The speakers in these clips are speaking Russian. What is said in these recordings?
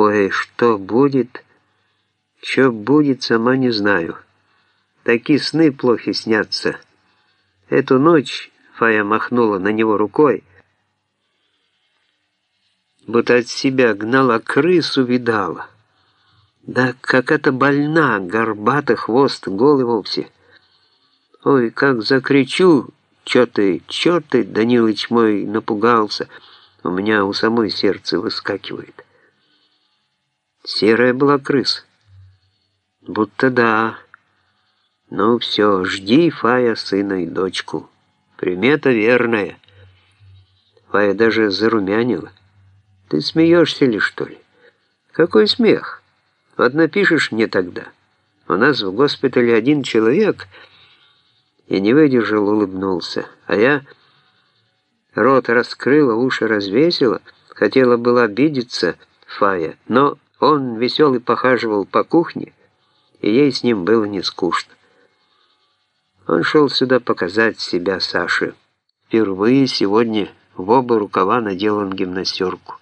Ой, что будет? Что будет, сама не знаю. Такие сны плохи снятся. Эту ночь Фая махнула на него рукой, будто от себя гнала крысу, видала. Да как это больна, горбатый хвост, голый вовсе. Ой, как закричу, чё ты, чё ты, Данилыч мой напугался, у меня у самой сердце выскакивает. Серая была крыса. Будто да. Ну все, жди, Фая, сына и дочку. Примета верная. Фая даже зарумянила. Ты смеешься ли, что ли? Какой смех? Вот напишешь мне тогда. У нас в госпитале один человек... И не выдержал, улыбнулся. А я рот раскрыла, уши развесила, хотела была обидеться Фая, но он веселый похаживал по кухне, и ей с ним было не скучно. Он шел сюда показать себя Саше. Впервые сегодня в оба рукава надел он гимнастерку.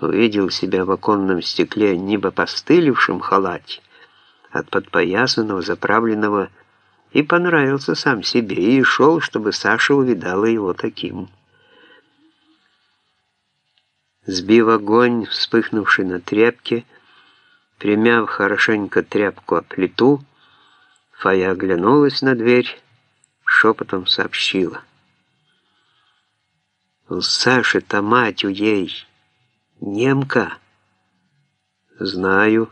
Увидел себя в оконном стекле небо постылившем халате, от подпоясанного, заправленного, и понравился сам себе, и шел, чтобы Саша увидала его таким. Сбив огонь, вспыхнувший на тряпке, примяв хорошенько тряпку о плиту, Фая оглянулась на дверь, шепотом сообщила. «У Саши-то мать у ей, немка». «Знаю».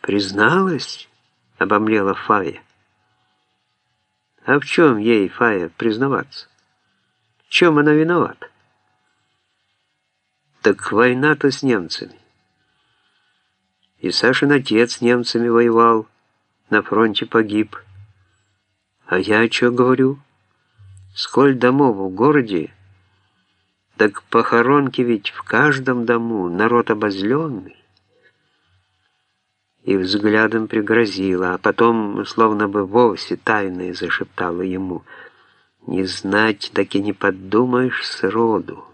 «Призналась?» — обомлела Фая. «А в чем ей, Фая, признаваться? В чем она виновата?» Так война-то с немцами. И Сашин отец с немцами воевал, на фронте погиб. А я что говорю? Сколь домов в городе, так похоронки ведь в каждом дому, народ обозленный. И взглядом пригрозила, а потом, словно бы вовсе тайное зашептала ему, «Не знать, так и не подумаешь сроду».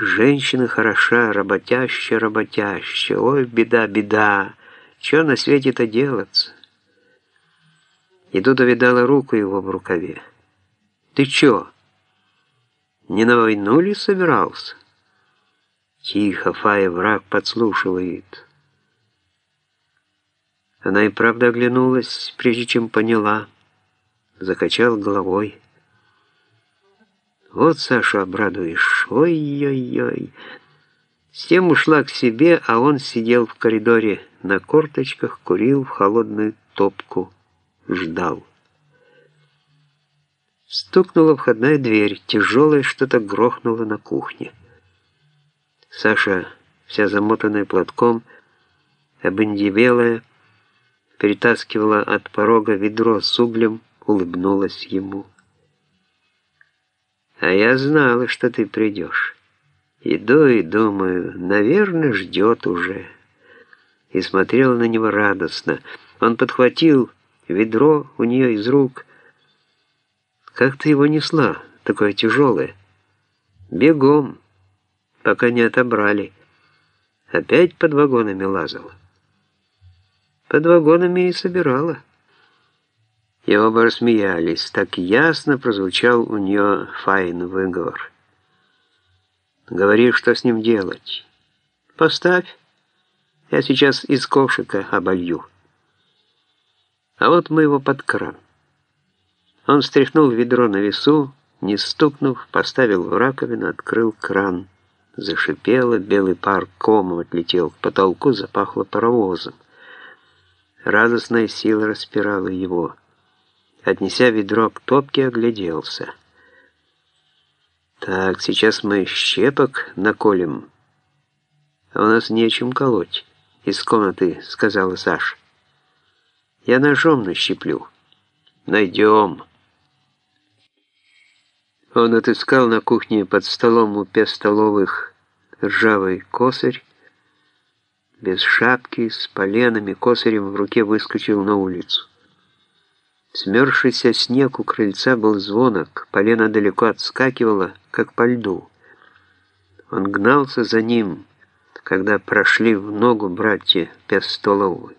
Женщина хороша, работящая, работящая. Ой, беда, беда. Че на свете-то делаться? И тут увидала руку его в рукаве. Ты чё? Не на войну ли собирался? Тихо, Фая, враг подслушивает. Она и правда оглянулась, прежде чем поняла. Закачал головой. Вот, Саша, обрадуешь. Ой-ой-ой. С тем ушла к себе, а он сидел в коридоре на корточках, курил в холодную топку, ждал. Стукнула входная дверь, тяжелое что-то грохнуло на кухне. Саша, вся замотанная платком, обындевелая, перетаскивала от порога ведро с углем, улыбнулась ему. А я знала, что ты придешь. Иду и думаю, наверное, ждет уже. И смотрела на него радостно. Он подхватил ведро у нее из рук. Как ты его несла, такое тяжелое? Бегом, пока не отобрали. Опять под вагонами лазала. Под вагонами и собирала. И оба рассмеялись. Так ясно прозвучал у нее Файн выговор. «Говори, что с ним делать. Поставь. Я сейчас из ковшика оболью. А вот мы его под кран». Он стряхнул ведро на весу, не стукнув, поставил в раковину, открыл кран. Зашипело, белый пар комом отлетел к потолку, запахло паровозом. Радостная сила распирала его отнеся ведро к топке, огляделся. «Так, сейчас мы щепок наколем. А у нас нечем колоть. Из комнаты», — сказала Саша. «Я ножом нащеплю. Найдем». Он отыскал на кухне под столом у столовых ржавый косарь. Без шапки, с поленами, косарем в руке выскочил на улицу. Смерзшийся снег у крыльца был звонок, полено далеко отскакивало, как по льду. Он гнался за ним, когда прошли в ногу братья Пестоловы.